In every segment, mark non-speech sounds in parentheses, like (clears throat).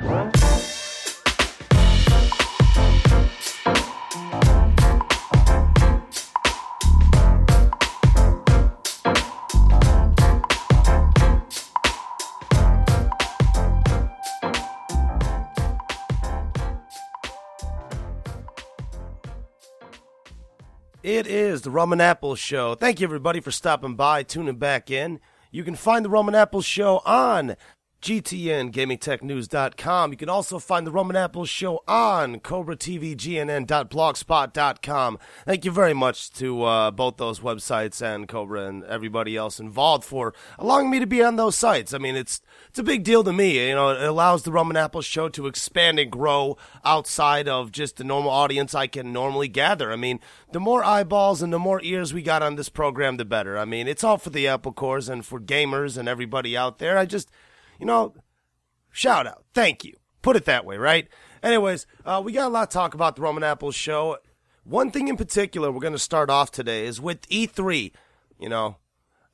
It is the Rum and Apple Show. Thank you, everybody, for stopping by, tuning back in. You can find the Rum and Apple Show on GTNGamingTechNews.com. You can also find the Rum and Apple Show on CobraTVGNN.blogspot.com. Thank you very much to uh, both those websites and Cobra and everybody else involved for allowing me to be on those sites. I mean, it's it's a big deal to me. You know, it allows the Rum and Apple Show to expand and grow outside of just the normal audience I can normally gather. I mean, the more eyeballs and the more ears we got on this program, the better. I mean, it's all for the Apple cores and for gamers and everybody out there. I just you know, shout out. Thank you. Put it that way, right? Anyways, uh, we got a lot to talk about the Rum and Apples show. One thing in particular we're going to start off today is with E3, you know.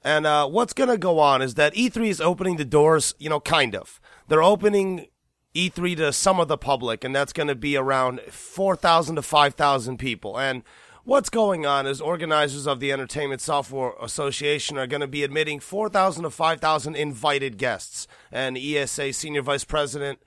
And uh, what's going to go on is that E3 is opening the doors, you know, kind of. They're opening E3 to some of the public, and that's going to be around 4,000 to 5,000 people. And What's going on is organizers of the Entertainment Software Association are going to be admitting 4,000 to 5,000 invited guests. And ESA Senior Vice President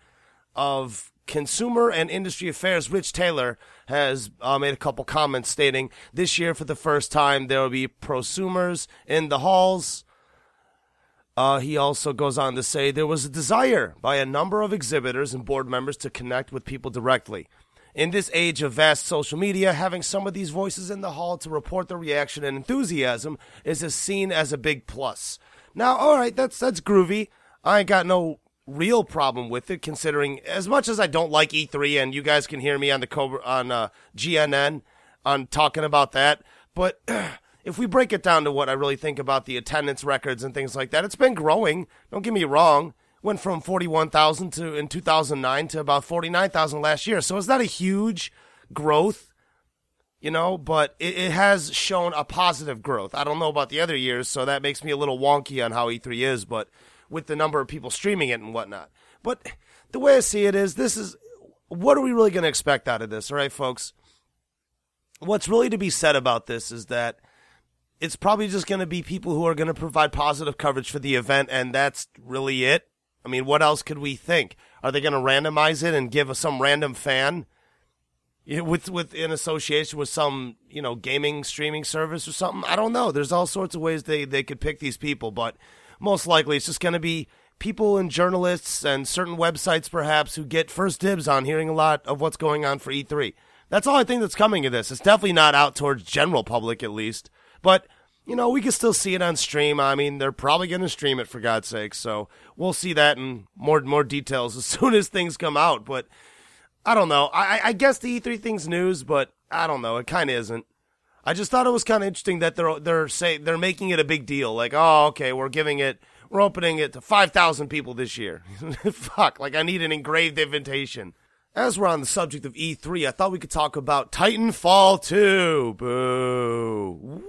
of Consumer and Industry Affairs, Rich Taylor, has uh, made a couple comments stating this year, for the first time, there will be prosumers in the halls. Uh, he also goes on to say there was a desire by a number of exhibitors and board members to connect with people directly. In this age of vast social media, having some of these voices in the hall to report their reaction and enthusiasm is seen as a big plus. Now, all right, that's that's groovy. I ain't got no real problem with it, considering as much as I don't like E3, and you guys can hear me on the Cobra, on uh, GNN on talking about that. But (clears throat) if we break it down to what I really think about the attendance records and things like that, it's been growing. Don't get me wrong went from 41,000 to in 2009 to about 49,000 last year. So it's not a huge growth, you know, but it, it, has shown a positive growth. I don't know about the other years, so that makes me a little wonky on how E3 is, but with the number of people streaming it and whatnot. But the way I see it is this is what are we really going to expect out of this, all right, folks? What's really to be said about this is that it's probably just going to be people who are going to provide positive coverage for the event, and that's really it. I mean, what else could we think? Are they going to randomize it and give us some random fan with with in association with some you know gaming streaming service or something? I don't know. There's all sorts of ways they they could pick these people, but most likely it's just going to be people and journalists and certain websites perhaps who get first dibs on hearing a lot of what's going on for E3. That's all I think that's coming of this. It's definitely not out towards general public at least, but you know, we can still see it on stream. I mean, they're probably going to stream it for God's sake. So we'll see that in more more details (laughs) as soon as things come out. But I don't know. I, I guess the E3 thing's news, but I don't know. It kind of isn't. I just thought it was kind of interesting that they're they're say they're making it a big deal. Like, oh, okay, we're giving it, we're opening it to five thousand people this year. (laughs) Fuck, like I need an engraved invitation. As we're on the subject of E3, I thought we could talk about Titanfall 2. Boo.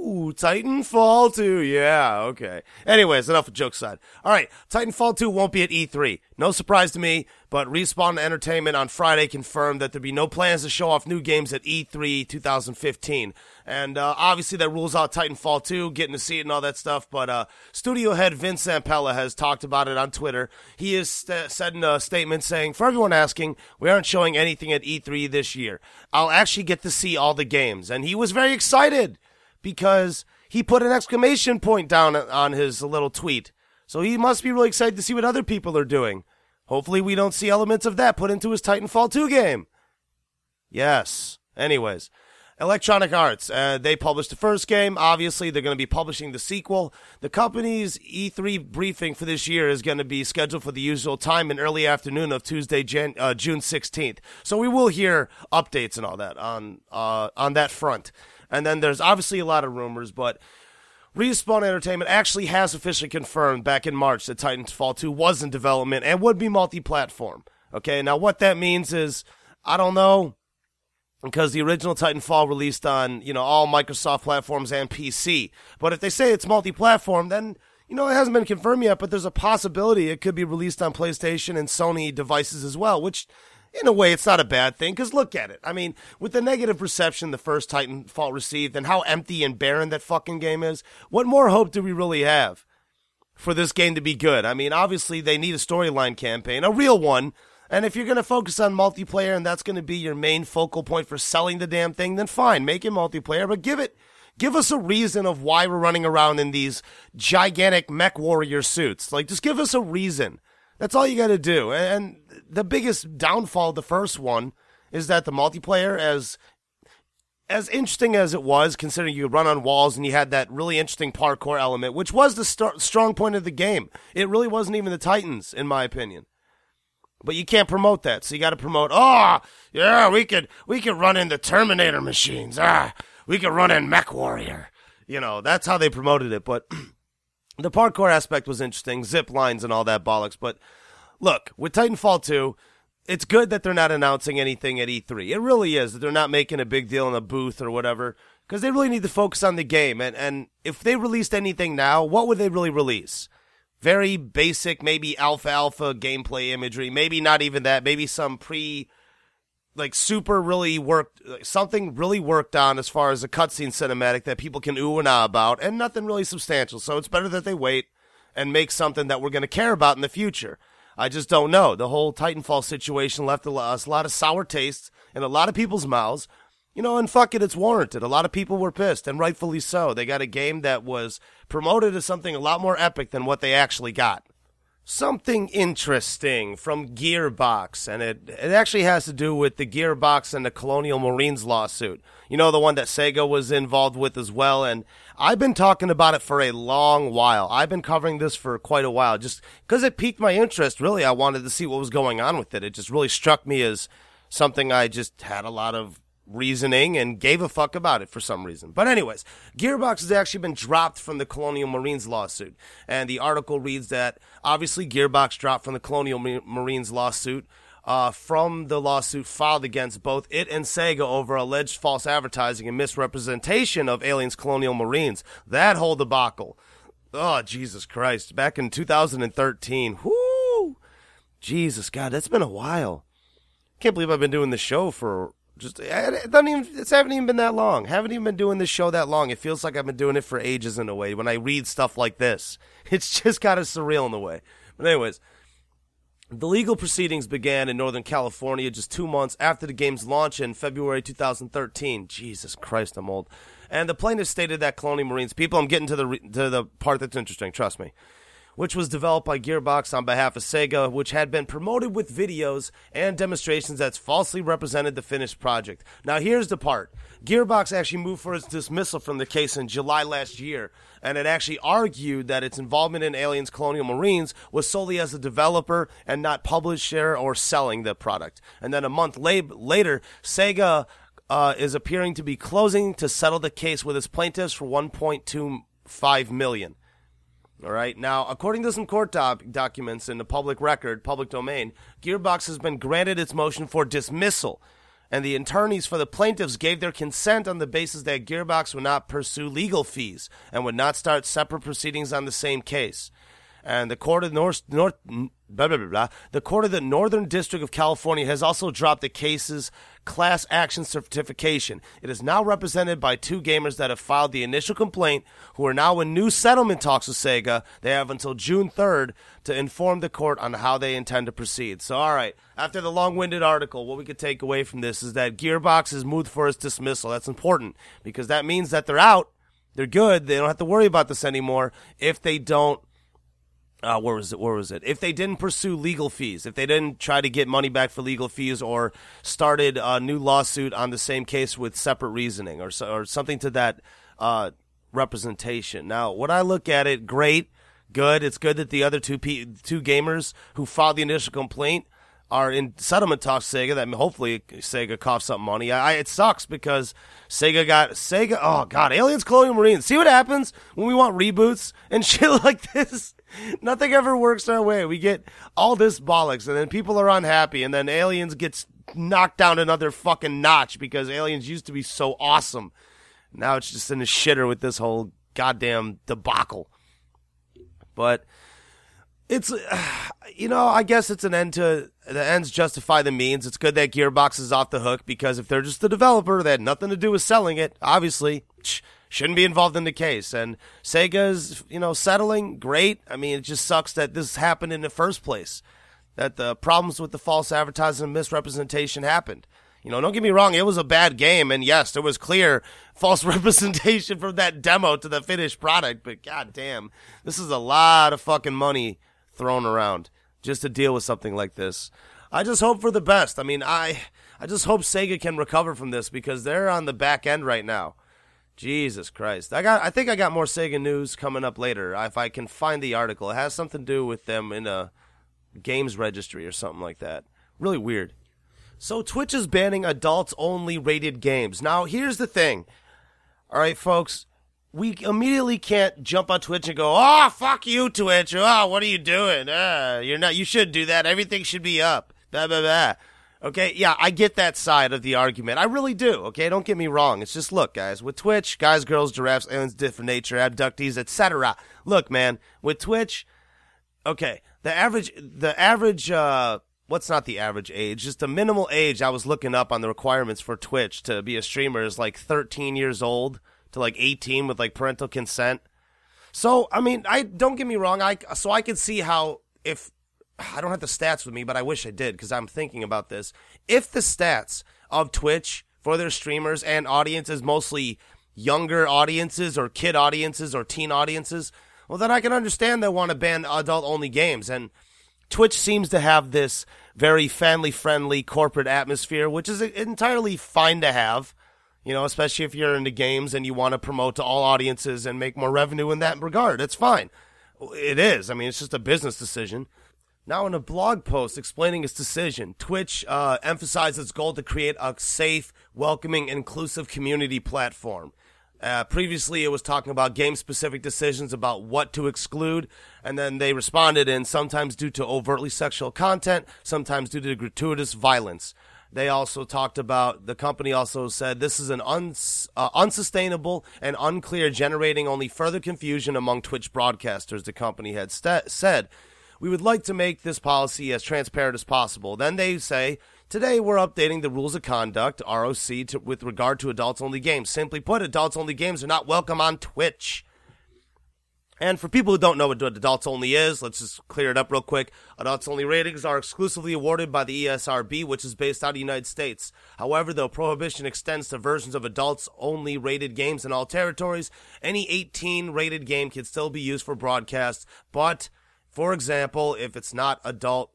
Ooh, Titanfall 2. Yeah, okay. Anyways, enough of jokes aside. All right, Titanfall 2 won't be at E3. No surprise to me, but Respawn Entertainment on Friday confirmed that there'd be no plans to show off new games at E3 2015. And uh, obviously that rules out Titanfall 2, getting to see it and all that stuff. But uh, studio head Vince Zampella has talked about it on Twitter. He has st- said in a statement saying, For everyone asking, we aren't showing anything at E3 this year. I'll actually get to see all the games. And he was very excited because he put an exclamation point down on his little tweet. So he must be really excited to see what other people are doing. Hopefully, we don't see elements of that put into his Titanfall 2 game. Yes. Anyways, Electronic Arts, uh, they published the first game. Obviously, they're going to be publishing the sequel. The company's E3 briefing for this year is going to be scheduled for the usual time in early afternoon of Tuesday, Jan- uh, June 16th. So we will hear updates and all that on uh, on that front. And then there's obviously a lot of rumors, but Respawn Entertainment actually has officially confirmed back in March that Titanfall 2 was in development and would be multi platform. Okay, now what that means is, I don't know, because the original Titanfall released on, you know, all Microsoft platforms and PC. But if they say it's multi platform, then you know, it hasn't been confirmed yet, but there's a possibility it could be released on PlayStation and Sony devices as well, which in a way, it's not a bad thing because look at it. I mean, with the negative reception the first Titanfall received and how empty and barren that fucking game is, what more hope do we really have for this game to be good? I mean, obviously, they need a storyline campaign, a real one. And if you're going to focus on multiplayer and that's going to be your main focal point for selling the damn thing, then fine, make it multiplayer, but give it give us a reason of why we're running around in these gigantic mech warrior suits. Like, just give us a reason. That's all you got to do. And the biggest downfall the first one is that the multiplayer, as as interesting as it was, considering you run on walls and you had that really interesting parkour element, which was the st- strong point of the game, it really wasn't even the Titans, in my opinion. But you can't promote that, so you got to promote. Oh, yeah, we could we could run in the Terminator machines. Ah, we could run in Mech Warrior. You know, that's how they promoted it. But (clears throat) the parkour aspect was interesting, zip lines and all that bollocks. But look, with Titanfall 2, it's good that they're not announcing anything at E3. It really is that they're not making a big deal in a booth or whatever because they really need to focus on the game. And and if they released anything now, what would they really release? Very basic, maybe alpha alpha gameplay imagery, maybe not even that, maybe some pre like super really worked something really worked on as far as a cutscene cinematic that people can ooh and ah about and nothing really substantial. So it's better that they wait and make something that we're going to care about in the future. I just don't know. The whole Titanfall situation left us a lot of sour tastes in a lot of people's mouths. You know, and fuck it, it's warranted. A lot of people were pissed, and rightfully so. They got a game that was promoted as something a lot more epic than what they actually got something interesting from Gearbox, and it, it actually has to do with the Gearbox and the Colonial Marines lawsuit. You know, the one that Sega was involved with as well. And I've been talking about it for a long while. I've been covering this for quite a while just because it piqued my interest. Really, I wanted to see what was going on with it. It just really struck me as something I just had a lot of reasoning and gave a fuck about it for some reason. But anyways, Gearbox has actually been dropped from the Colonial Marines lawsuit. And the article reads that obviously Gearbox dropped from the Colonial Marines lawsuit uh, from the lawsuit filed against both it and Sega over alleged false advertising and misrepresentation of Aliens Colonial Marines. That whole debacle. Oh, Jesus Christ. Back in 2013. Whoo! Jesus, God, that's been a while. Can't believe I've been doing this show for just it doesn't even it's haven't even been that long. Haven't even been doing this show that long. It feels like I've been doing it for ages in a way. When I read stuff like this, (laughs) it's just kind of surreal in a way. But anyways, the legal proceedings began in Northern California just two months after the game's launch in February 2013. Jesus Christ, I'm old. And the plaintiff stated that Colonial Marines people. I'm getting to the to the part that's interesting. Trust me which was developed by Gearbox on behalf of Sega, which had been promoted with videos and demonstrations that falsely represented the finished project. Now, here's the part Gearbox actually moved for its dismissal from the case in July last year, and it actually argued that its involvement in Aliens Colonial Marines was solely as a developer and not publisher or selling the product. And then a month la- later, Sega uh, is appearing to be closing to settle the case with its plaintiffs for 1.25 million. All right. Now, according to some court doc- documents in the public record, public domain, Gearbox has been granted its motion for dismissal, and the attorneys for the plaintiffs gave their consent on the basis that Gearbox would not pursue legal fees and would not start separate proceedings on the same case. And the court of North, North blah, blah, blah, blah. The court of the Northern District of California has also dropped the case's class action certification. It is now represented by two gamers that have filed the initial complaint, who are now in new settlement talks with Sega. They have until June 3rd to inform the court on how they intend to proceed. So, all right, after the long winded article, what we could take away from this is that Gearbox is moved for its dismissal. That's important because that means that they're out. They're good. They don't have to worry about this anymore if they don't uh, where was it? Where was it? If they didn't pursue legal fees, if they didn't try to get money back for legal fees, or started a new lawsuit on the same case with separate reasoning, or or something to that uh, representation. Now, when I look at it, great, good. It's good that the other two P- two gamers who filed the initial complaint are in settlement talks Sega that hopefully Sega coughs up money. I, it sucks because Sega got Sega. Oh God, Aliens, Colonial Marines. See what happens when we want reboots and (laughs) shit like this. (laughs) Nothing ever works our way. We get all this bollocks, and then people are unhappy, and then Aliens gets knocked down another fucking notch because Aliens used to be so awesome. Now it's just in a shitter with this whole goddamn debacle. but it's (sighs) you know I guess it's an end to the ends justify the means. It's good that Gearbox is off the hook because if they're just the developer, they had nothing to do with selling it. Obviously, shouldn't be involved in the case. And Sega's you know settling great. I mean, it just sucks that this happened in the first place. That the problems with the false advertising and misrepresentation happened. You know, don't get me wrong, it was a bad game, and yes, there was clear (laughs) false representation from that demo to the finished product, but god damn, this is a lot of fucking money thrown around just to deal with something like this. I just hope for the best. I mean, I I just hope Sega can recover from this because they're on the back end right now. Jesus Christ. I got I think I got more Sega news coming up later if I can find the article. It has something to do with them in a games registry or something like that. Really weird. So Twitch is banning adults only rated games. Now, here's the thing. All right, folks, we immediately can't jump on Twitch and go, "Oh, fuck you, Twitch. Oh, what are you doing? Uh, you're not you should do that. Everything should be up." Blah blah blah. Okay, yeah, I get that side of the argument. I really do. Okay, don't get me wrong. It's just look, guys, with Twitch, guys, girls, giraffes, aliens, different nature, abductees, etc. Look, man, with Twitch, okay, the average the average uh what's not the average age, just the minimal age I was looking up on the requirements for Twitch to be a streamer is like 13 years old to like 18 with like parental consent. So, I mean, I don't get me wrong, I so I could see how if I don't have the stats with me, but I wish I did because I'm thinking about this. If the stats of Twitch for their streamers and audiences mostly younger audiences or kid audiences or teen audiences, well then I can understand they want to ban adult only games and Twitch seems to have this very family friendly corporate atmosphere, which is entirely fine to have, you know, especially if you're into games and you want to promote to all audiences and make more revenue in that regard. It's fine. It is. I mean, it's just a business decision. Now, in a blog post explaining its decision, Twitch uh, emphasized its goal to create a safe, welcoming, inclusive community platform. Uh, previously, it was talking about game specific decisions about what to exclude, and then they responded in sometimes due to overtly sexual content, sometimes due to gratuitous violence. They also talked about, the company also said this is an uns, uh, unsustainable and unclear, generating only further confusion among Twitch broadcasters, the company had st- said. We would like to make this policy as transparent as possible. Then they say, Today, we're updating the rules of conduct, ROC, to, with regard to adults only games. Simply put, adults only games are not welcome on Twitch. And for people who don't know what adults only is, let's just clear it up real quick. Adults only ratings are exclusively awarded by the ESRB, which is based out of the United States. However, though prohibition extends to versions of adults only rated games in all territories, any 18 rated game can still be used for broadcast. But, for example, if it's not adult,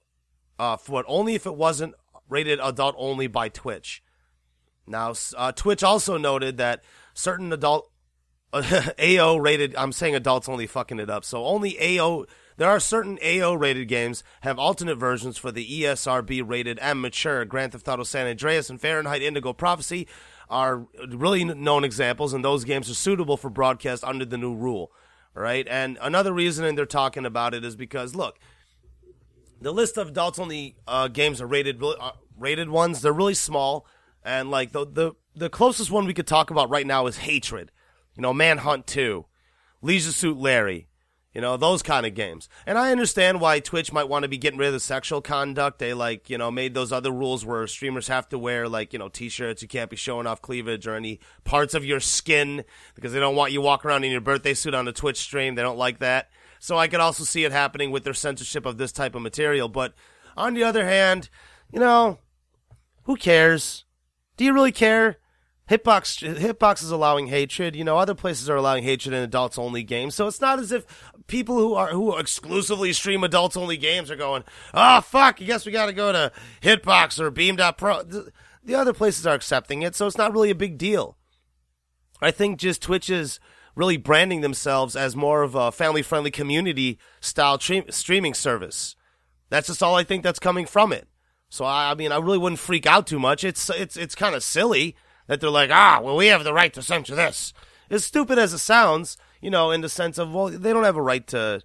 uh, only if it wasn't rated adult only by Twitch. Now, uh, Twitch also noted that certain adult (laughs) uh, AO rated, I'm saying adults only fucking it up. So only AO, there are certain AO rated games have alternate versions for the ESRB rated and mature. Grand Theft Auto San Andreas and Fahrenheit Indigo Prophecy are really known examples, and those games are suitable for broadcast under the new rule. Right? And another reason they're talking about it is because, look, the list of adults only uh, games are rated uh, rated ones. They're really small, and like the the the closest one we could talk about right now is Hatred. You know, Manhunt Two, Leisure Suit Larry. You know, those kind of games. And I understand why Twitch might want to be getting rid of the sexual conduct. They like, you know, made those other rules where streamers have to wear like, you know, t-shirts. You can't be showing off cleavage or any parts of your skin because they don't want you walking around in your birthday suit on a Twitch stream. They don't like that. So I could also see it happening with their censorship of this type of material. But on the other hand, you know, who cares? Do you really care? Hitbox Hitbox is allowing hatred. You know, other places are allowing hatred in adults only games. So it's not as if people who are who exclusively stream adults only games are going, "Oh fuck, I guess we got to go to Hitbox or Beam.pro." The, the other places are accepting it, so it's not really a big deal. I think just Twitch is really branding themselves as more of a family friendly community style tre- streaming service. That's just all I think that's coming from it. So I, I mean, I really wouldn't freak out too much. It's it's it's kind of silly that they're like, ah, well, we have the right to censor this. As stupid as it sounds, you know, in the sense of, well, they don't have a right to,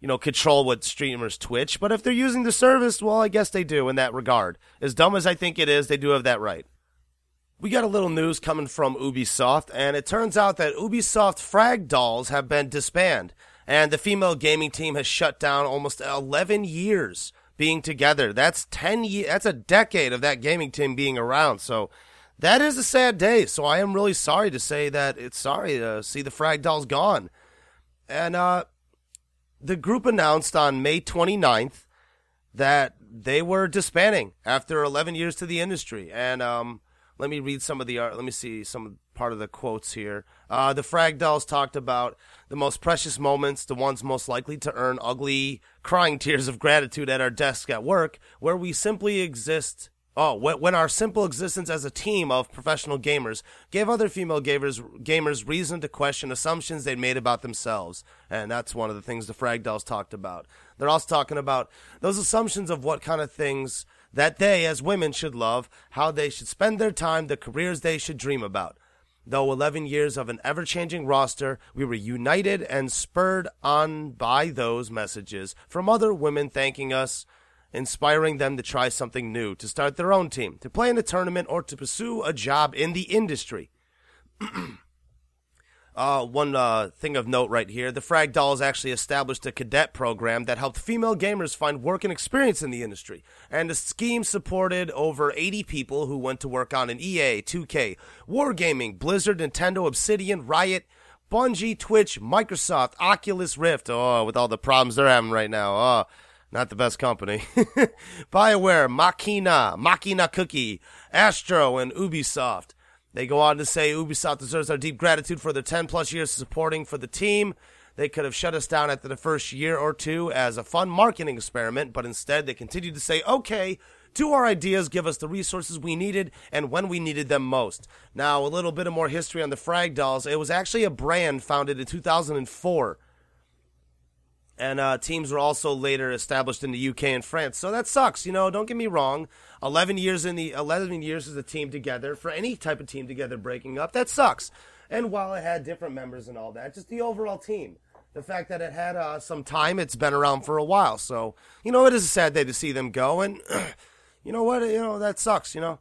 you know, control what streamers Twitch. But if they're using the service, well, I guess they do in that regard. As dumb as I think it is, they do have that right we got a little news coming from Ubisoft, and it turns out that Ubisoft Frag Dolls have been disbanded. And the female gaming team has shut down almost 11 years being together. That's 10 years, that's a decade of that gaming team being around. So that is a sad day. So I am really sorry to say that it's sorry to see the Frag Dolls gone. And uh, the group announced on May 29th that they were disbanding after 11 years to the industry. And um, let me read some of the art. Let me see some part of the quotes here. Uh, the Frag Dolls talked about the most precious moments, the ones most likely to earn ugly, crying tears of gratitude at our desk at work, where we simply exist. Oh, when our simple existence as a team of professional gamers gave other female gamers gamers reason to question assumptions they'd made about themselves, and that's one of the things the Frag Dolls talked about. They're also talking about those assumptions of what kind of things that they, as women, should love, how they should spend their time, the careers they should dream about. Though 11 years of an ever changing roster, we were united and spurred on by those messages from other women thanking us, inspiring them to try something new, to start their own team, to play in a tournament, or to pursue a job in the industry. (clears throat) Uh, one uh, thing of note right here the Frag Dolls actually established a cadet program that helped female gamers find work and experience in the industry. And the scheme supported over 80 people who went to work on an EA, 2K, Wargaming, Blizzard, Nintendo, Obsidian, Riot, Bungie, Twitch, Microsoft, Oculus Rift. Oh, with all the problems they're having right now. Oh, not the best company. (laughs) BioWare, Machina, Machina Cookie, Astro, and Ubisoft. They go on to say Ubisoft deserves our deep gratitude for their 10 plus years supporting for the team. They could have shut us down after the first year or two as a fun marketing experiment, but instead they continued to say, okay, do our ideas, give us the resources we needed and when we needed them most. Now, a little bit of more history on the Frag Dolls. It was actually a brand founded in 2004 and uh, teams were also later established in the UK and France. So that sucks, you know. Don't get me wrong. Eleven years in the eleven years as a team together for any type of team together breaking up that sucks. And while it had different members and all that, just the overall team, the fact that it had uh, some time, it's been around for a while. So you know, it is a sad day to see them go, and (clears throat) you know what, you know that sucks. You know,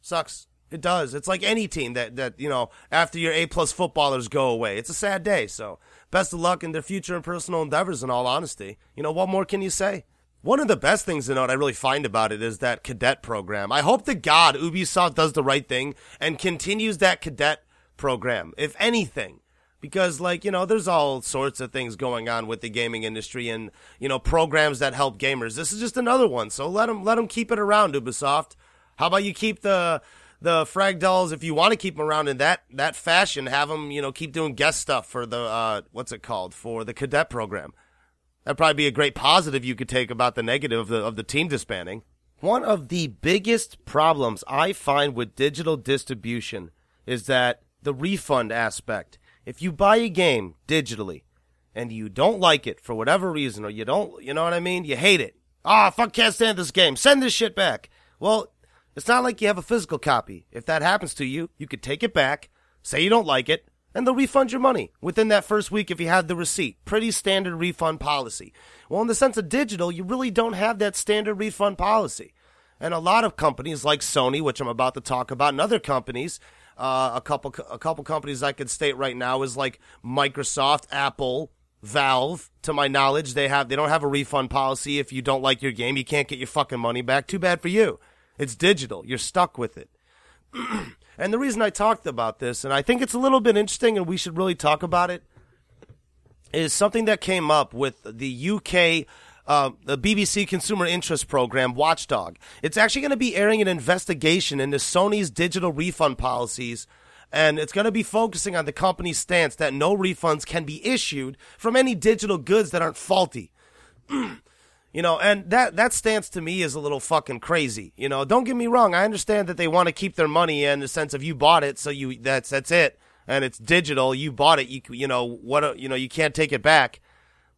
sucks. It does. It's like any team that that you know after your A plus footballers go away. It's a sad day. So best of luck in their future and personal endeavors. In all honesty, you know what more can you say? One of the best things to note I really find about it is that cadet program. I hope to God Ubisoft does the right thing and continues that cadet program, if anything. Because, like, you know, there's all sorts of things going on with the gaming industry and, you know, programs that help gamers. This is just another one. So let them, let them keep it around, Ubisoft. How about you keep the, the frag dolls, if you want to keep them around in that that fashion, have them you know keep doing guest stuff for the uh, what's it called for the cadet program. That'd probably be a great positive you could take about the negative of the of the team disbanding. One of the biggest problems I find with digital distribution is that the refund aspect. If you buy a game digitally and you don't like it for whatever reason, or you don't, you know what I mean? You hate it. Ah, oh, fuck, can't stand this game. Send this shit back. Well, it's not like you have a physical copy. If that happens to you, you could take it back, say you don't like it, and they'll refund your money within that first week if you have the receipt. Pretty standard refund policy. Well, in the sense of digital, you really don't have that standard refund policy. And a lot of companies like Sony, which I'm about to talk about, and other companies, uh, a couple a couple companies I could state right now is like Microsoft, Apple, Valve. To my knowledge, they have they don't have a refund policy. If you don't like your game, you can't get your fucking money back. Too bad for you. It's digital. You're stuck with it. (clears throat) and the reason I talked about this, and I think it's a little bit interesting and we should really talk about it, is something that came up with the UK uh, the BBC Consumer Interest Program, Watchdog. It's actually going to be airing an investigation into Sony's digital refund policies, and it's going to be focusing on the company's stance that no refunds can be issued from any digital goods that aren't faulty. (clears throat) You know, and that that stance to me is a little fucking crazy. You know, don't get me wrong. I understand that they want to keep their money in the sense of you bought it, so you that's that's it, and it's digital. You bought it. You you know what? You know you can't take it back.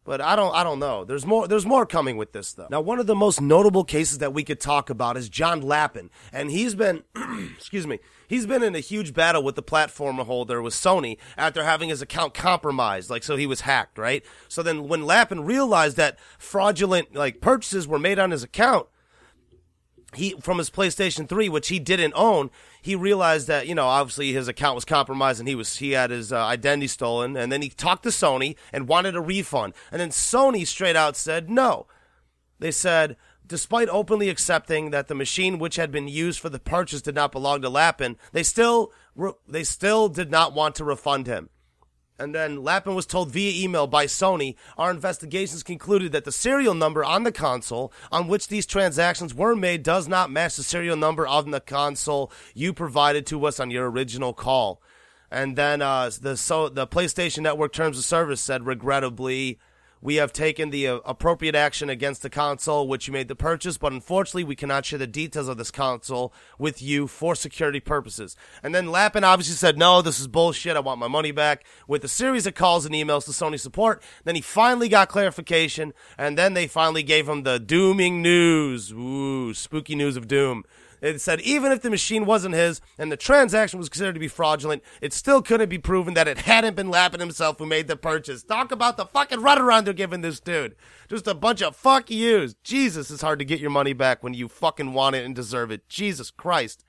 But I don't I don't know. There's more there's more coming with this though. Now one of the most notable cases that we could talk about is John Lappin. And he's been (clears throat) excuse me, he's been in a huge battle with the platform holder with Sony after having his account compromised, like so he was hacked, right? So then when Lappin realized that fraudulent like purchases were made on his account, he from his PlayStation 3, which he didn't own, he realized that you know obviously his account was compromised and he was he had his uh, identity stolen, and then he talked to Sony and wanted a refund, and then Sony straight out said no. They said despite openly accepting that the machine which had been used for the purchase did not belong to Lappin, they still they still did not want to refund him. And then Lappin was told via email by Sony, our investigations concluded that the serial number on the console on which these transactions were made does not match the serial number of the console you provided to us on your original call. And then uh, the so the PlayStation Network Terms of Service said, regrettably, we have taken the uh, appropriate action against the console which you made the purchase, but unfortunately, we cannot share the details of this console with you for security purposes. And then Lappin obviously said, No, this is bullshit. I want my money back. With a series of calls and emails to Sony support, then he finally got clarification, and then they finally gave him the dooming news. Ooh, spooky news of doom. It said even if the machine wasn't his and the transaction was considered to be fraudulent, it still couldn't be proven that it hadn't been Lappin himself who made the purchase. Talk about the fucking runaround they're giving this dude. Just a bunch of fuck yous. Jesus, it's hard to get your money back when you fucking want it and deserve it. Jesus Christ.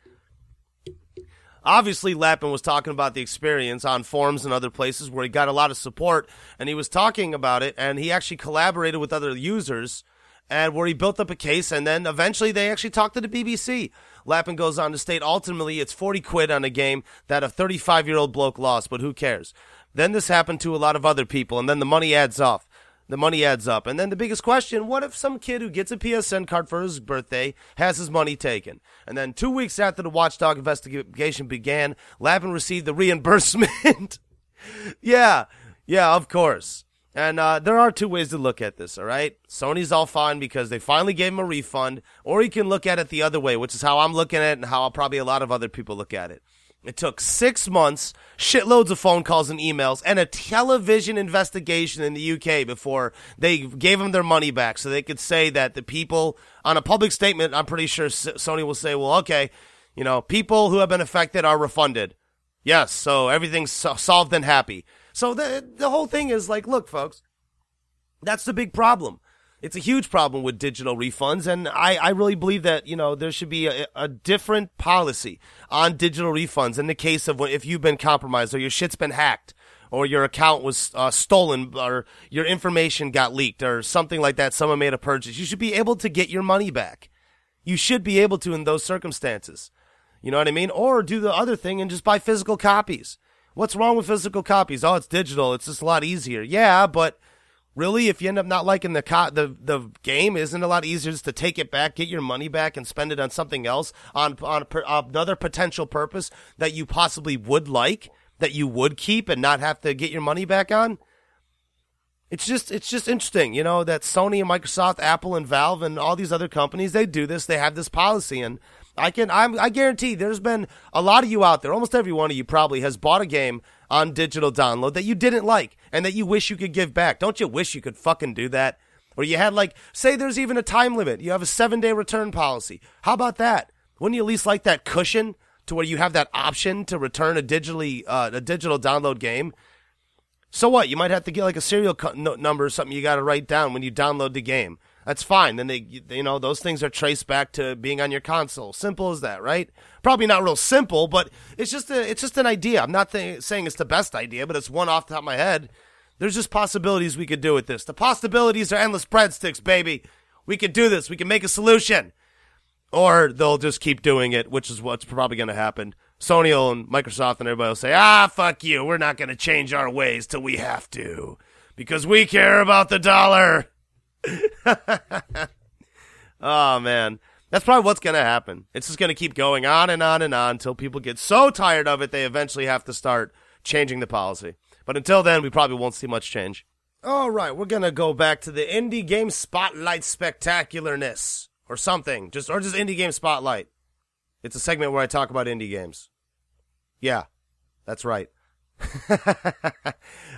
Obviously, Lappin was talking about the experience on forums and other places where he got a lot of support, and he was talking about it, and he actually collaborated with other users and where he built up a case, and then eventually they actually talked to the BBC. Lappin goes on to state ultimately it's 40 quid on a game that a 35 year old bloke lost, but who cares? Then this happened to a lot of other people, and then the money adds off. The money adds up. And then the biggest question what if some kid who gets a PSN card for his birthday has his money taken? And then two weeks after the Watchdog investigation began, Lappin received the reimbursement. (laughs) yeah, yeah, of course. And uh, there are two ways to look at this, all right? Sony's all fine because they finally gave him a refund, or you can look at it the other way, which is how I'm looking at it and how probably a lot of other people look at it. It took six months, shitloads of phone calls and emails, and a television investigation in the UK before they gave him their money back so they could say that the people, on a public statement, I'm pretty sure Sony will say, well, okay, you know, people who have been affected are refunded. Yes, so everything's solved and happy. So the the whole thing is like, look, folks, that's the big problem. It's a huge problem with digital refunds, and I, I really believe that you know there should be a, a different policy on digital refunds in the case of if you've been compromised or your shit's been hacked or your account was uh, stolen or your information got leaked or something like that. Someone made a purchase. You should be able to get your money back. You should be able to in those circumstances. You know what I mean? Or do the other thing and just buy physical copies. What's wrong with physical copies? Oh, it's digital. It's just a lot easier. Yeah, but really, if you end up not liking the co- the the game, isn't it a lot easier just to take it back, get your money back, and spend it on something else on on per, another potential purpose that you possibly would like, that you would keep, and not have to get your money back on? It's just it's just interesting, you know, that Sony and Microsoft, Apple and Valve and all these other companies they do this. They have this policy, and I can I'm, I guarantee there's been a lot of you out there, almost every one of you probably has bought a game on digital download that you didn't like and that you wish you could give back. Don't you wish you could fucking do that? Or you had like say there's even a time limit. You have a 7-day return policy. How about that? Wouldn't you at least like that cushion to where you have that option to return a digitally uh, a digital download game? So what? You might have to get like a serial co- number or something you got to write down when you download the game. That's fine. Then they, you know, those things are traced back to being on your console. Simple as that, right? Probably not real simple, but it's just a, it's just an idea. I'm not th- saying it's the best idea, but it's one off the top of my head. There's just possibilities we could do with this. The possibilities are endless breadsticks, baby. We could do this. We can make a solution. Or they'll just keep doing it, which is what's probably going to happen. Sony and Microsoft and everybody will say, ah, fuck you. We're not going to change our ways till we have to. Because we care about the dollar. (laughs) oh man. That's probably what's going to happen. It's just going to keep going on and on and on until people get so tired of it they eventually have to start changing the policy. But until then, we probably won't see much change. All right, we're going to go back to the indie game spotlight spectacularness or something, just or just indie game spotlight. It's a segment where I talk about indie games. Yeah, that's right. (laughs)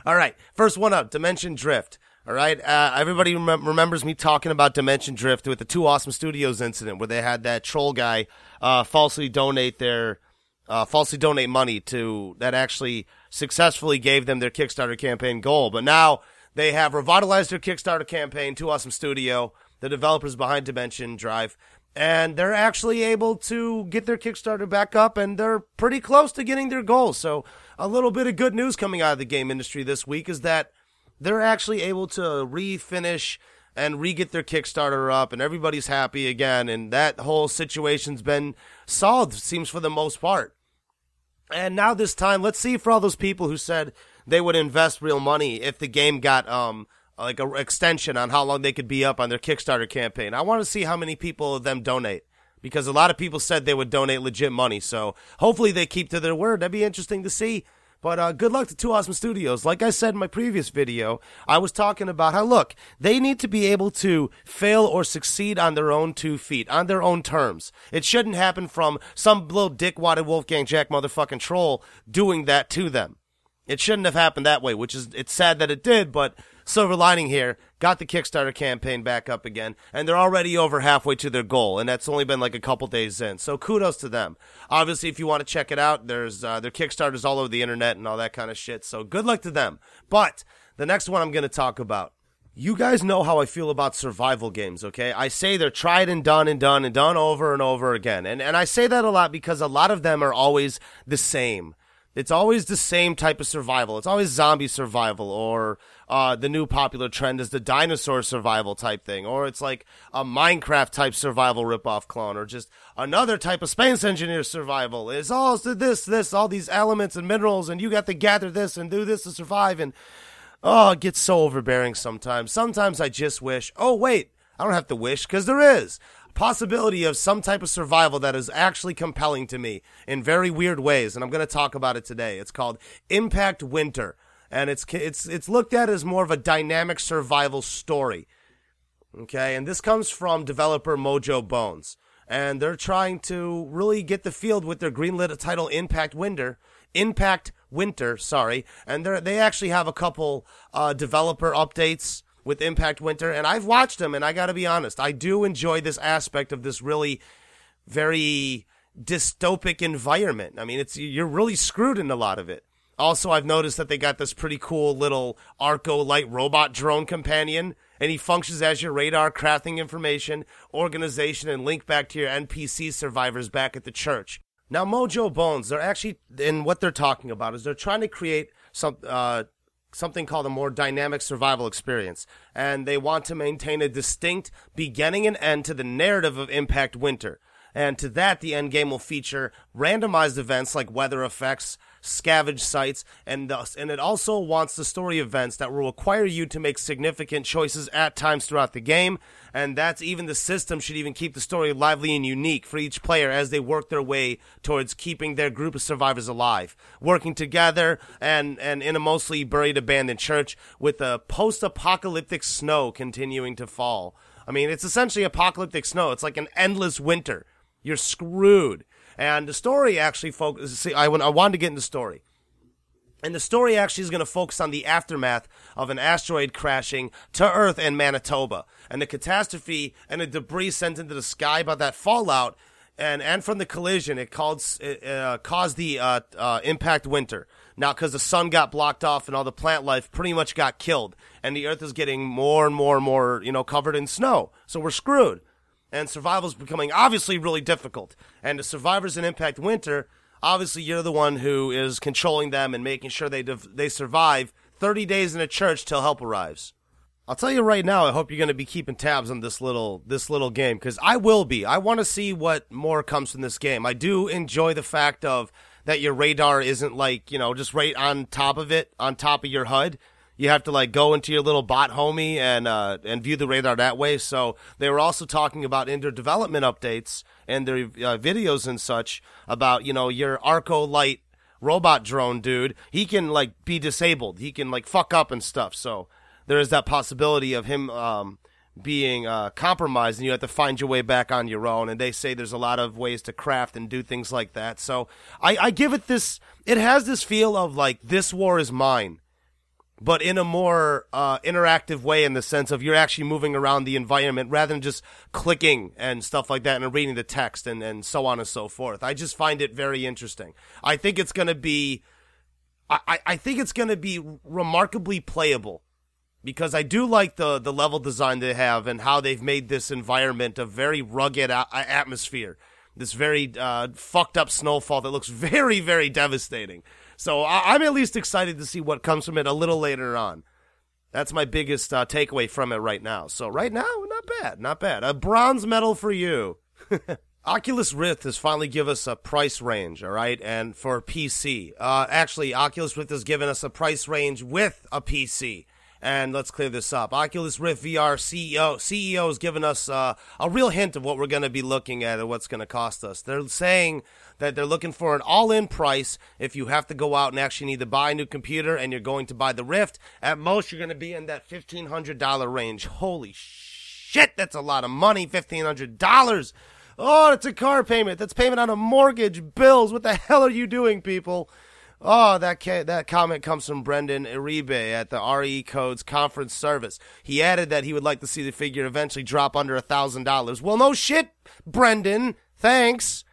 All right, first one up, Dimension Drive. All right. Uh, everybody rem- remembers me talking about Dimension Drive with the Two Awesome Studios incident where they had that troll guy uh, falsely donate their uh, falsely donate money to that actually successfully gave them their Kickstarter campaign goal. But now they have revitalized their Kickstarter campaign, Two Awesome Studio, the developers behind Dimension Drive, and they're actually able to get their Kickstarter back up, and they're pretty close to getting their goal. So, a little bit of good news coming out of the game industry this week is that they're actually able to refinish and re-get their Kickstarter up, and everybody's happy again. And that whole situation's been solved, seems for the most part. And now this time, let's see for all those people who said they would invest real money if the game got um like a extension on how long they could be up on their Kickstarter campaign. I want to see how many people of them donate because a lot of people said they would donate legit money. So hopefully they keep to their word. That'd be interesting to see. But uh, good luck to Two Awesome Studios. Like I said in my previous video, I was talking about how, look, they need to be able to fail or succeed on their own two feet, on their own terms. It shouldn't happen from some little dick-wadded Wolfgang Jack motherfucking troll doing that to them. It shouldn't have happened that way, which is, it's sad that it did, but silver lining here, got the Kickstarter campaign back up again, and they're already over halfway to their goal, and that's only been like a couple days in. So kudos to them. Obviously, if you want to check it out, there's uh, their Kickstarters all over the internet and all that kind of shit. So good luck to them. But the next one I'm going to talk about. You guys know how I feel about survival games, okay? I say they're tried and done and done and done over and over again. And and I say that a lot because a lot of them are always the same. It's always the same type of survival. It's always zombie survival, or uh, the new popular trend is the dinosaur survival type thing, or it's like a Minecraft type survival ripoff clone, or just another type of space engineer survival. It's all this, this, all these elements and minerals, and you got to gather this and do this to survive. And oh, it gets so overbearing sometimes. Sometimes I just wish, oh, wait, I don't have to wish because there is possibility of some type of survival that is actually compelling to me in very weird ways, and I'm going to talk about it today. It's called Impact Winter, and it's it's it's looked at as more of a dynamic survival story. Okay, and this comes from developer Mojo Bones, and they're trying to really get the field with their greenlit title Impact Winter. Impact Winter, sorry, and they they actually have a couple uh, developer updates with Impact Winter, and I've watched them, and I got to be honest, I do enjoy this aspect of this really very dystopic environment. I mean, it's you're really screwed in a lot of it. Also, I've noticed that they got this pretty cool little Ako-Light robot drone companion, and he functions as your radar, crafting information, organization, and link back to your NPC survivors back at the church. Now, Mojo Bones, they're actually, and what they're talking about is they're trying to create some, uh, something called a more dynamic survival experience, and they want to maintain a distinct beginning and end to the narrative of Impact Winter. And to that, the end game will feature randomized events like weather effects, scavenge sites, and thus, and it also wants the story events that will require you to make significant choices at times throughout the game. And that's even the system should even keep the story lively and unique for each player as they work their way towards keeping their group of survivors alive, working together and and in a mostly buried abandoned church with the post-apocalyptic snow continuing to fall. I mean, it's essentially apocalyptic snow. It's like an endless winter. You're screwed. And the story actually focuses. See, I, I wanted to get into the story. And the story actually is going to focus on the aftermath of an asteroid crashing to Earth in Manitoba and the catastrophe and the debris sent into the sky by that fallout and, and from the collision, it caused, it, uh, caused the uh, uh, impact winter. Now, because the sun got blocked off and all the plant life pretty much got killed, and the Earth is getting more and more and more, you know, covered in snow. So we're screwed and survival is becoming obviously really difficult. And the survivors in Impact Winter, obviously you're the one who is controlling them and making sure they they survive 30 days in a church till help arrives. I'll tell you right now, I hope you're going to be keeping tabs on this little this little game because I will be. I want to see what more comes from this game. I do enjoy the fact of that your radar isn't like you know just right on top of it, on top of your HUD you have to like go into your little bot homie and uh, and view the radar that way. So they were also talking about in their development updates and their uh, videos and such about you know your Ako-Light robot drone dude. He can like be disabled. He can like fuck up and stuff. So there is that possibility of him um, being uh, compromised, and you have to find your way back on your own. And they say there's a lot of ways to craft and do things like that. So I, I give it this. It has this feel of like this war is mine but in a more uh, interactive way in the sense of you're actually moving around the environment rather than just clicking and stuff like that and reading the text and, and so on and so forth. I just find it very interesting. I think it's going to be, I, I think it's going to be remarkably playable because I do like the the level design they have and how they've made this environment a very rugged a- atmosphere. This very uh, fucked up snowfall that looks (laughs) very very devastating. So I- I'm at least excited to see what comes from it a little later on. That's my biggest uh, takeaway from it right now. So right now, not bad, not bad. A bronze medal for you. (laughs) Oculus Rift has finally given us a price range, all right, and for PC. Uh, actually, Oculus Rift has given us a price range with a PC. And let's clear this up. Oculus Rift VR CEO CEO has given us uh, a real hint of what we're going to be looking at and what's going to cost us. They're saying that they're looking for an all-in price if you have to go out and actually need to buy a new computer and you're going to buy the Rift. At most, you're going to be in that fifteen hundred dollar range. Holy shit, that's a lot of money. Fifteen hundred dollars. Oh, it's a car payment. That's payment on a mortgage, bills. What the hell are you doing, people? Oh, that ca- that comment comes from Brendan Iribe at the RE Codes conference service. He added that he would like to see the figure eventually drop under a thousand dollars. Well, no shit, Brendan. Thanks.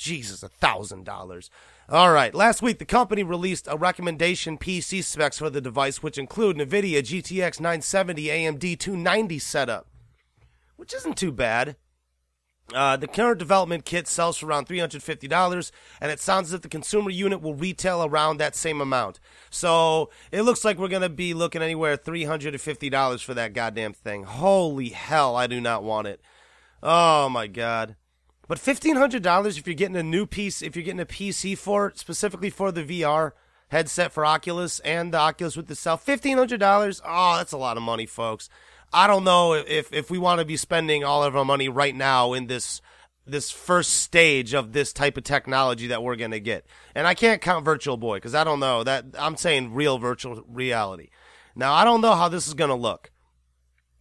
Jesus, a thousand dollars. All right. Last week, the company released a recommendation PC specs for the device, which include NVIDIA GTX 970 AMD 290 setup, which isn't too bad. Uh, the current development kit sells for around $350, and it sounds as if the consumer unit will retail around that same amount. So it looks like we're going to be looking anywhere $350 for that goddamn thing. Holy hell, I do not want it. Oh my god. But $1,500 if you're getting a new piece, if you're getting a PC for it, specifically for the VR headset for Oculus and the Oculus with itself, $1,500? Oh, that's a lot of money, folks. I don't know if if we want to be spending all of our money right now in this this first stage of this type of technology that we're going to get. And I can't count Virtual Boy because I don't know that I'm saying real virtual reality. Now, I don't know how this is going to look.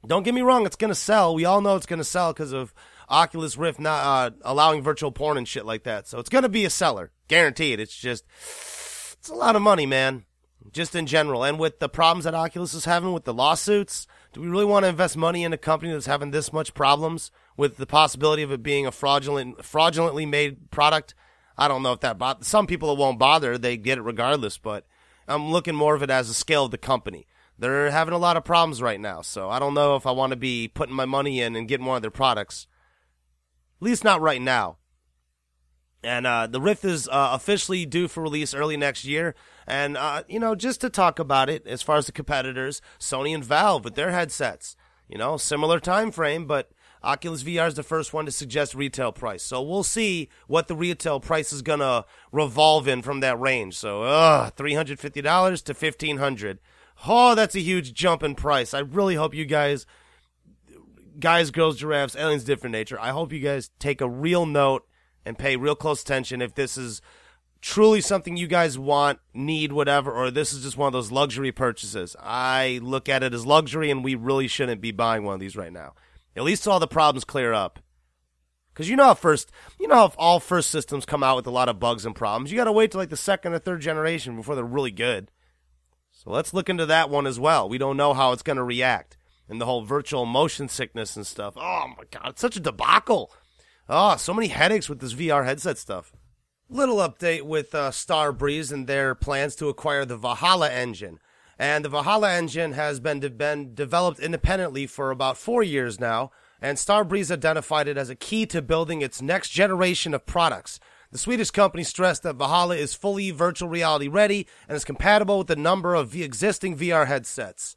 Don't get me wrong, it's going to sell. We all know it's going to sell because of Oculus Rift not uh, allowing virtual porn and shit like that. So it's going to be a seller, guaranteed. It's just it's a lot of money, man. Just in general, and with the problems that Oculus is having with the lawsuits, do we really want to invest money in a company that's having this much problems with the possibility of it being a fraudulent, fraudulently made product? I don't know if that. Bo- Some people it won't bother; they get it regardless. But I'm looking more of it as a scale of the company. They're having a lot of problems right now, so I don't know if I want to be putting my money in and getting one of their products. At least not right now. And uh, the Rift is uh, officially due for release early next year. And, uh, you know, just to talk about it, as far as the competitors, Sony and Valve with their headsets, you know, similar time frame, but Oculus VR is the first one to suggest retail price. So we'll see what the retail price is going to revolve in from that range. So, uh, $350 to 1,500. Oh, that's a huge jump in price. I really hope you guys, guys, girls, giraffes, aliens, different nature, I hope you guys take a real note and pay real close attention if this is truly something you guys want, need, whatever, or this is just one of those luxury purchases. I look at it as luxury, and we really shouldn't be buying one of these right now. At least all the problems clear up. Because you know how first, you know how all first systems come out with a lot of bugs and problems. You got to wait till like the second or third generation before they're really good. So let's look into that one as well. We don't know how it's going to react, and the whole virtual motion sickness and stuff. Oh my god, it's such a debacle. Oh, so many headaches with this VR headset stuff. Little update with uh, Starbreeze and their plans to acquire the Valhalla engine. And the Valhalla engine has been, de- been developed independently for about four years now, and Starbreeze identified it as a key to building its next generation of products. The Swedish company stressed that Valhalla is fully virtual reality ready and is compatible with a number of v- existing VR headsets.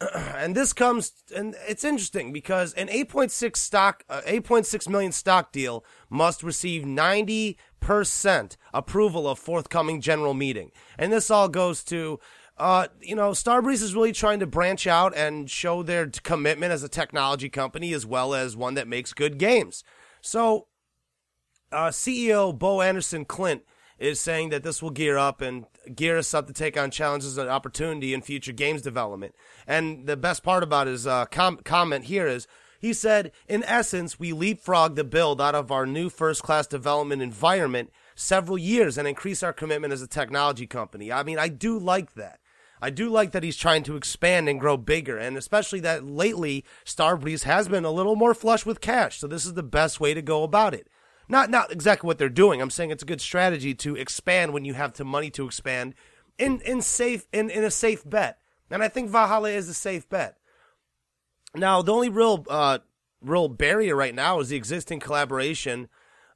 (clears throat) and this comes and it's interesting because an 8.6 stock uh, 8.6 million stock deal must receive 90% approval of forthcoming general meeting. And this all goes to uh, you know starbreeze is really trying to branch out and show their commitment as a technology company as well as one that makes good games. So uh, ceo Bo Andersson Klint is saying that this will gear up and gear us up to take on challenges and opportunity in future games development. And the best part about his uh, com- comment here is he said, in essence, we leapfrog the build out of our new first class development environment several years and increase our commitment as a technology company. I mean, I do like that. I do like that he's trying to expand and grow bigger, and especially that lately Starbreeze has been a little more flush with cash. So this is the best way to go about it. Not not exactly what they're doing. I'm saying it's a good strategy to expand when you have the money to expand in in safe in, in a safe bet. And I think Valhalla is a safe bet. Now, the only real uh, real barrier right now is the existing collaboration.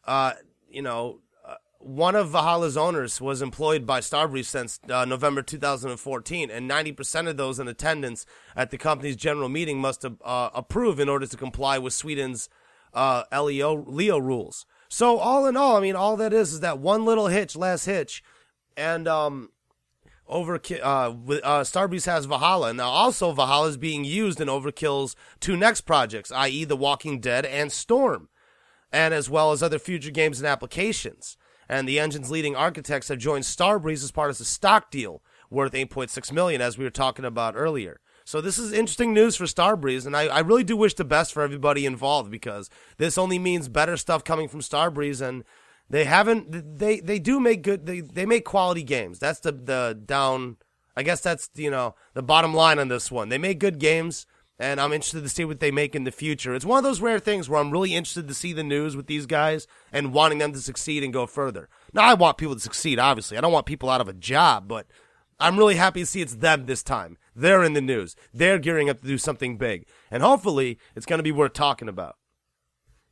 Uh, you know, uh, one of Valhalla's owners was employed by Starbreeze since uh, November 2014, and 90% of those in attendance at the company's general meeting must uh, approve in order to comply with Sweden's LEO Leo rules. So all in all, I mean, all that is is that one little hitch, last hitch, and um, Overkill, uh, uh, Starbreeze has Valhalla. Now, also, Valhalla is being used in Overkill's two next projects, i.e., The Walking Dead and Storm, and as well as other future games and applications. And the engine's leading architects have joined Starbreeze as part of a stock deal worth 8.6 million, as we were talking about earlier. So this is interesting news for Starbreeze, and I, I really do wish the best for everybody involved because this only means better stuff coming from Starbreeze, and they haven't. They they do make good. They they make quality games. That's the the down. I guess that's you know the bottom line on this one. They make good games, and I'm interested to see what they make in the future. It's one of those rare things where I'm really interested to see the news with these guys and wanting them to succeed and go further. Now I want people to succeed. Obviously, I don't want people out of a job, but I'm really happy to see it's them this time. They're in the news. They're gearing up to do something big, and hopefully, it's going to be worth talking about.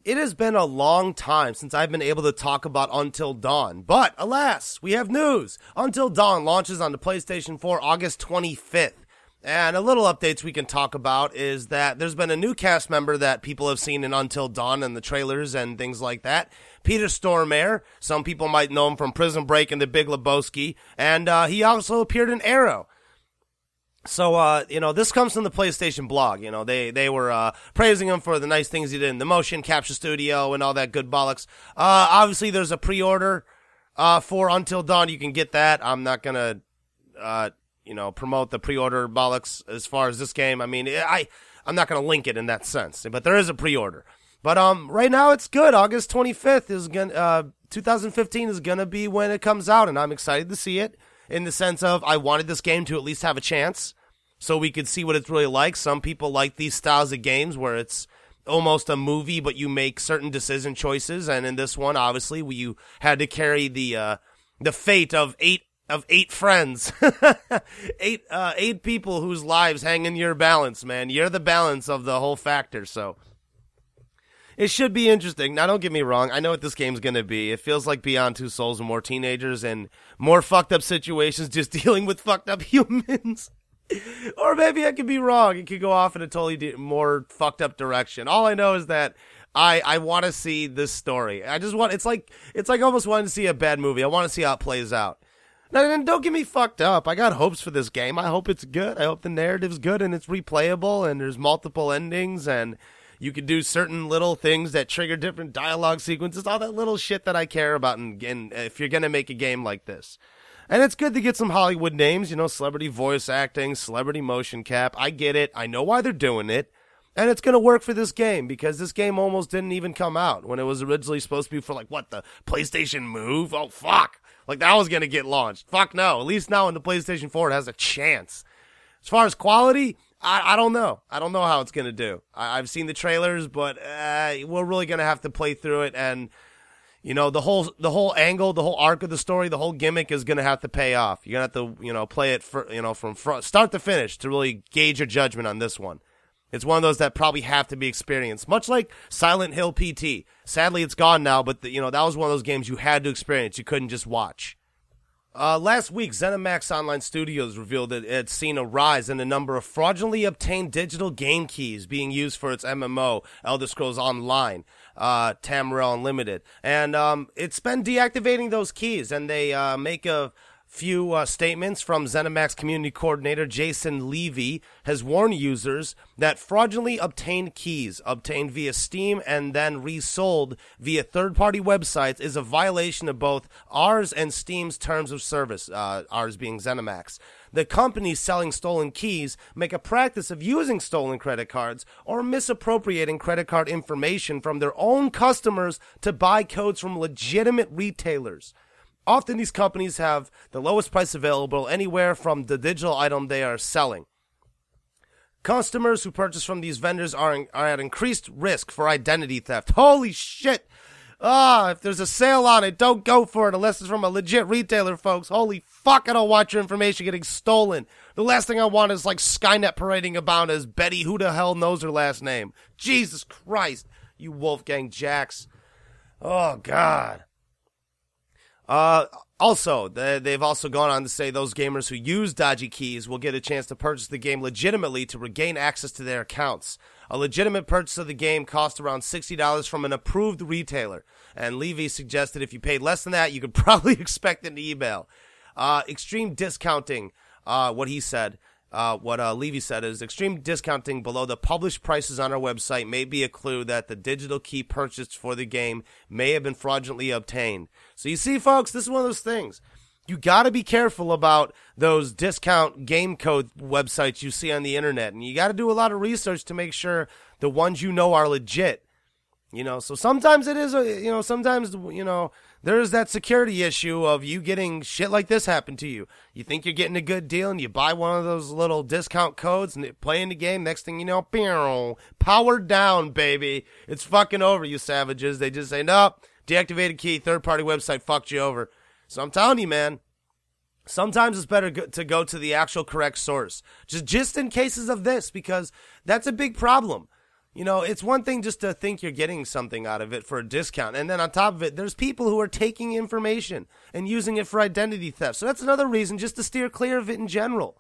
It has been a long time since I've been able to talk about Until Dawn, but alas, we have news. Until Dawn launches on the PlayStation 4 August 25th. And a little updates we can talk about is that there's been a new cast member that people have seen in Until Dawn and the trailers and things like that. Peter Stormare. Some people might know him from Prison Break and The Big Lebowski. And uh, he also appeared in Arrow. So, uh, you know, this comes from the PlayStation blog. You know, they, they were, uh, praising him for the nice things he did in the motion capture studio and all that good bollocks. Uh, obviously there's a pre-order, uh, for Until Dawn. You can get that. I'm not gonna, uh, you know, promote the pre-order bollocks as far as this game. I mean, I, I'm not gonna link it in that sense, but there is a pre-order. But, um, right now it's good. August 25th is gonna, uh, 2015 is gonna be when it comes out and I'm excited to see it in the sense of I wanted this game to at least have a chance so we could see what it's really like. Some people like these styles of games where it's almost a movie, but you make certain decision choices. And in this one, obviously, you had to carry the uh, the fate of eight of eight friends, (laughs) eight uh, eight people whose lives hang in your balance. Man, you're the balance of the whole factor. So it should be interesting. Now, don't get me wrong. I know what this game's going to be. It feels like Beyond Two Souls and more teenagers and more fucked up situations just (laughs) dealing with fucked up (laughs) humans (laughs) or maybe I could be wrong. It could go off in a totally more fucked up direction. All I know is that I I want to see this story. I just want it's like it's like almost wanting to see a bad movie. I want to see how it plays out. Now, don't get me fucked up. I got hopes for this game. I hope it's good. I hope the narrative's good and it's replayable and there's multiple endings and you can do certain little things that trigger different dialogue sequences, all that little shit that I care about. And, and if you're gonna make a game like this. And it's good to get some Hollywood names, you know, celebrity voice acting, celebrity motion cap. I get it. I know why they're doing it. And it's going to work for this game because this game almost didn't even come out when it was originally supposed to be for like what the PlayStation Move. Oh fuck. Like that was going to get launched. Fuck no. At least now in the PlayStation 4 it has a chance. As far as quality, I, I don't know. I don't know how it's going to do. I, have seen the trailers, but uh, we're really going to have to play through it and you know the whole the whole angle, the whole arc of the story, the whole gimmick is going to have to pay off. You're going to have to you know play it for you know from front, start to finish to really gauge your judgment on this one. It's one of those that probably have to be experienced, much like Silent Hill PT. Sadly, it's gone now, but the, you know that was one of those games you had to experience. You couldn't just watch. Uh, last week, ZeniMax Online Studios revealed that it had seen a rise in the number of fraudulently obtained digital game keys being used for its MMO, Elder Scrolls Online uh, Tamriel Unlimited. And um, it's been deactivating those keys, and they uh, make a few uh, statements from ZeniMax community coordinator Jason Levy has warned users that fraudulently obtained keys obtained via Steam and then resold via third-party websites is a violation of both ours and Steam's terms of service, uh, ours being ZeniMax. The companies selling stolen keys make a practice of using stolen credit cards or misappropriating credit card information from their own customers to buy codes from legitimate retailers. Often these companies have the lowest price available anywhere from the digital item they are selling. Customers who purchase from these vendors are, are at increased risk for identity theft. Holy shit! Ah, if there's a sale on it, don't go for it unless it's from a legit retailer, folks. Holy fuck, I don't want your information getting stolen. The last thing I want is like Skynet parading about as Betty, who the hell knows her last name? Jesus Christ, you Wolfgang Jacks. Oh, God. Uh, also, they've also gone on to say those gamers who use dodgy keys will get a chance to purchase the game legitimately to regain access to their accounts. A legitimate purchase of the game costs around $60 from an approved retailer. And Levy suggested if you paid less than that, you could (laughs) probably expect an email. Uh, extreme discounting, uh, what he said, uh, what uh, Levy said is extreme discounting below the published prices on our website may be a clue that the digital key purchased for the game may have been fraudulently obtained. So you see, folks, this is one of those things. You got to be careful about those discount game code websites you see on the internet, and you got to do a lot of research to make sure the ones you know are legit. You know, so sometimes it is, a, you know, sometimes you know there's that security issue of you getting shit like this happen to you. You think you're getting a good deal and you buy one of those little discount codes and playing the game. Next thing you know, powered down, baby. It's fucking over, you savages. They just say, nope, deactivated key, third party website fucked you over. So I'm telling you, man, sometimes it's better to go to the actual correct source. Just, just in cases of this, because that's a big problem. You know, it's one thing just to think you're getting something out of it for a discount. And then on top of it, there's people who are taking information and using it for identity theft. So that's another reason just to steer clear of it in general.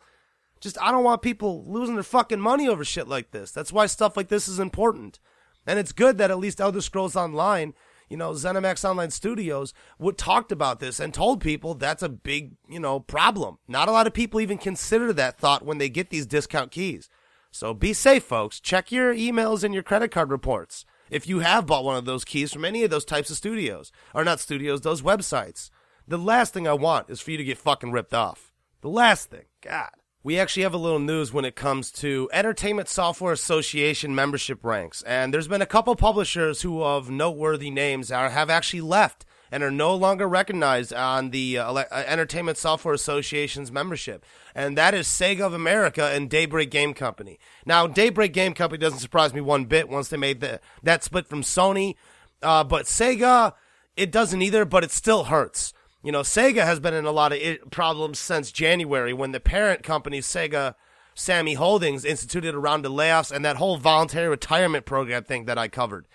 Just, I don't want people losing their fucking money over shit like this. That's why stuff like this is important. And it's good that at least Elder Scrolls Online, you know, ZeniMax Online Studios would talked about this and told people that's a big, you know, problem. Not a lot of people even consider that thought when they get these discount keys. So be safe, folks. Check your emails and your credit card reports if you have bought one of those keys from any of those types of studios, or not studios, those websites. The last thing I want is for you to get fucking ripped off. The last thing. God. We actually have a little news when it comes to Entertainment Software Association membership ranks. And there's been a couple publishers who, of noteworthy names, are, have actually left and are no longer recognized on the uh, uh, Entertainment Software Association's membership. And that is Sega of America and Daybreak Game Company. Now, Daybreak Game Company doesn't surprise me one bit once they made the, that split from Sony. Uh, but Sega, it doesn't either, but it still hurts. You know, Sega has been in a lot of problems since January when the parent company, Sega Sammy Holdings, instituted a round of layoffs and that whole voluntary retirement program thing that I covered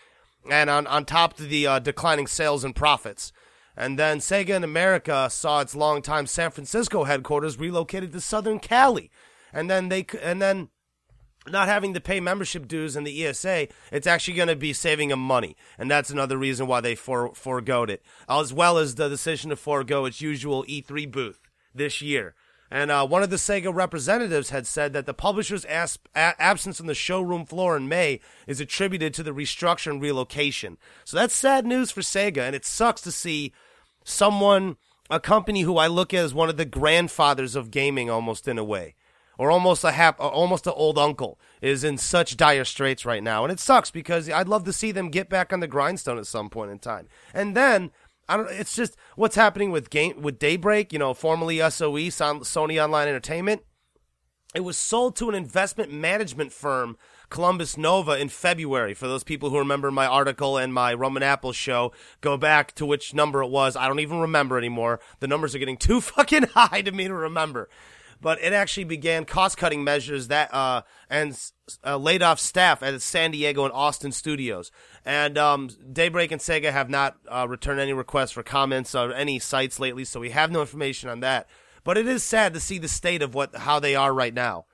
and on, on top of the uh, declining sales and profits. And then Sega in America saw its longtime San Francisco headquarters relocated to Southern Cali. And then they and then not having to pay membership dues in the ESA, it's actually going to be saving them money. And that's another reason why they for, foregoed it, as well as the decision to forego its usual E3 booth this year. And uh, one of the Sega representatives had said that the publisher's as- a- absence on the showroom floor in May is attributed to the restructure and relocation. So that's sad news for Sega, and it sucks to see someone, a company who I look at as one of the grandfathers of gaming, almost in a way, or almost a hap- uh, almost an old uncle, is in such dire straits right now, and it sucks because I'd love to see them get back on the grindstone at some point in time. And then I don't. It's just what's happening with game with Daybreak. You know, formerly SOE, Sony Online Entertainment. It was sold to an investment management firm, Columbus Nova, in February. For those people who remember my article and my Rum and Apple show, go back to which number it was. I don't even remember anymore. The numbers are getting too (laughs) fucking high to me to remember but it actually began cost cutting measures that uh, and uh, laid off staff at San Diego and Austin studios. And um, Daybreak and Sega have not uh, returned any requests for comments on any sites lately, so we have no information on that. But it is sad to see the state of what how they are right now.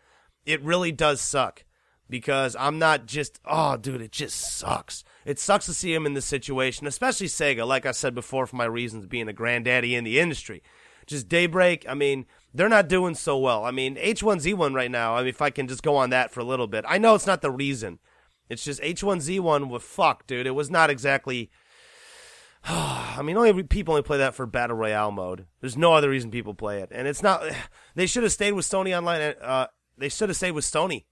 It really does suck because I'm not just oh dude, it just sucks. It sucks to see him in this situation, especially Sega. Like I said before, for my reasons being a granddaddy in the industry. Just Daybreak, I mean, they're not doing so well. I mean, H1Z1 right now, I mean, if I can just go on that for a little bit. I know it's not the reason. It's just H1Z1 with fuck, dude. It was not exactly. (sighs) I mean, only people only play that for battle royale mode. There's no other reason people play it, and it's not. (sighs) They should have stayed with Sony Online. Uh, they should have stayed with Sony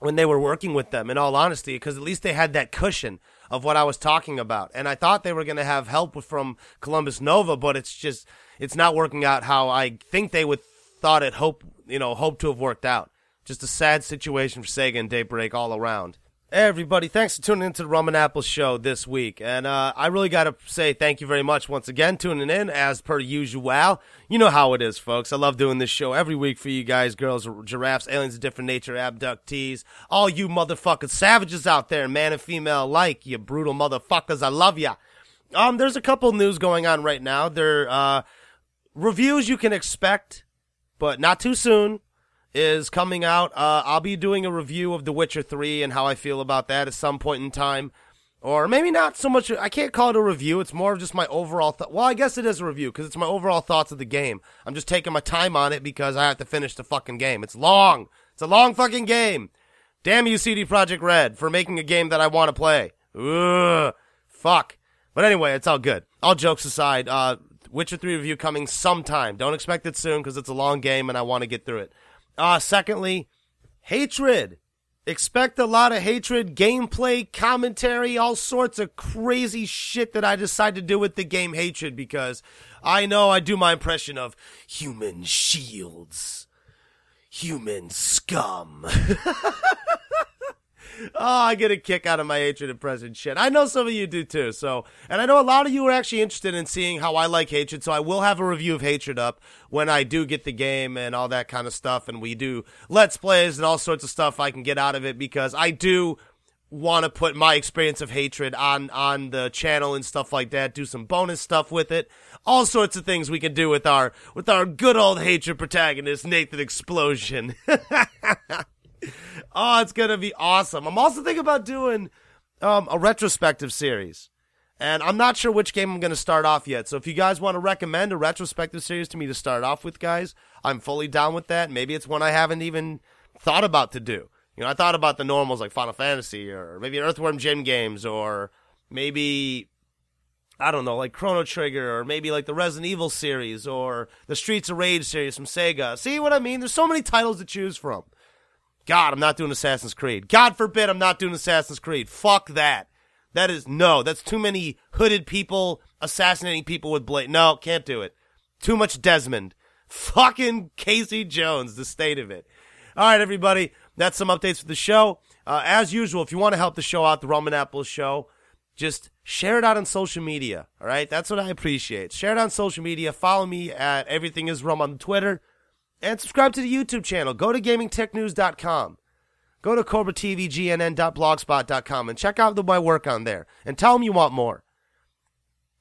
when they were working with them. In all honesty, because at least they had that cushion of what I was talking about, and I thought they were going to have help from Columbus Nova, but it's just it's not working out how I think they would thought it hope you know hope to have worked out. Just a sad situation for Sega and Daybreak all around. Everybody, thanks for tuning into the Rum and Apple Show this week. And uh, I really got to say thank you very much once again tuning in as per usual. You know how it is, folks. I love doing this show every week for you guys, girls, giraffes, aliens of different nature, abductees, all you motherfucking savages out there, man and female alike, you brutal motherfuckers. I love ya. Um, there's a couple news going on right now. There, uh, reviews you can expect, but not too soon is coming out. Uh, I'll be doing a review of The Witcher 3 and how I feel about that at some point in time. Or maybe not so much, I can't call it a review. It's more of just my overall thought. Well, I guess it is a review because it's my overall thoughts of the game. I'm just taking my time on it because I have to finish the fucking game. It's long. It's a long fucking game. Damn you, CD Projekt Red, for making a game that I want to play. Ugh. Fuck. But anyway, it's all good. All jokes aside, uh, Witcher 3 review coming sometime. Don't expect it soon because it's a long game and I want to get through it. Uh, secondly, hatred. Expect a lot of hatred, gameplay, commentary, all sorts of crazy shit that I decide to do with the game Hatred because I know I do my impression of human shields, human scum. (laughs) Oh, I get a kick out of my hatred impression shit. I know some of you do too. So, and I know a lot of you are actually interested in seeing how I like hatred. So I will have a review of hatred up when I do get the game and all that kind of stuff. And we do let's plays and all sorts of stuff I can get out of it because I do want to put my experience of hatred on on the channel and stuff like that do some bonus stuff with it all sorts of things we can do with our with our good old hatred protagonist nathan explosion (laughs) oh, it's gonna be awesome. I'm also thinking about doing um, a retrospective series. And I'm not sure which game I'm to start off yet. So if you guys want to recommend a retrospective series to me to start off with, guys, I'm fully down with that. Maybe it's one I haven't even thought about to do. You know, I thought about the normals like Final Fantasy or maybe Earthworm Jim games or maybe I don't know, like Chrono Trigger or maybe like the Resident Evil series or the Streets of Rage series from Sega. See what I mean? There's so many titles to choose from. God, I'm not doing Assassin's Creed. God forbid I'm not doing Assassin's Creed. Fuck that. That is no. That's too many hooded people assassinating people with blade. No, can't do it. Too much Desmond. Fucking Casey Jones. The state of it. All right, everybody. That's some updates for the show. Uh, as usual, if you want to help the show out, the Rum and Apples show, just share it out on social media. All right, that's what I appreciate. Share it on social media. Follow me at Everything Is Rum on Twitter. And subscribe to the YouTube channel. Go to gamingtechnews.com. Go to CobraTVGNN.blogspot.com and check out my work on there. And tell them you want more.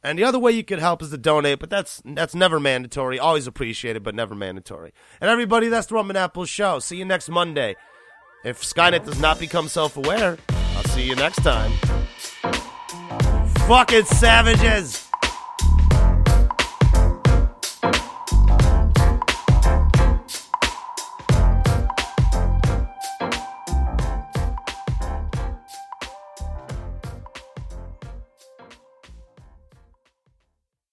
And the other way you could help is to donate, but that's that's never mandatory. Always appreciated, but never mandatory. And everybody, that's the Rum Apple Show. See you next Monday. If Skynet does not become self aware, I'll see you next time. Fucking savages!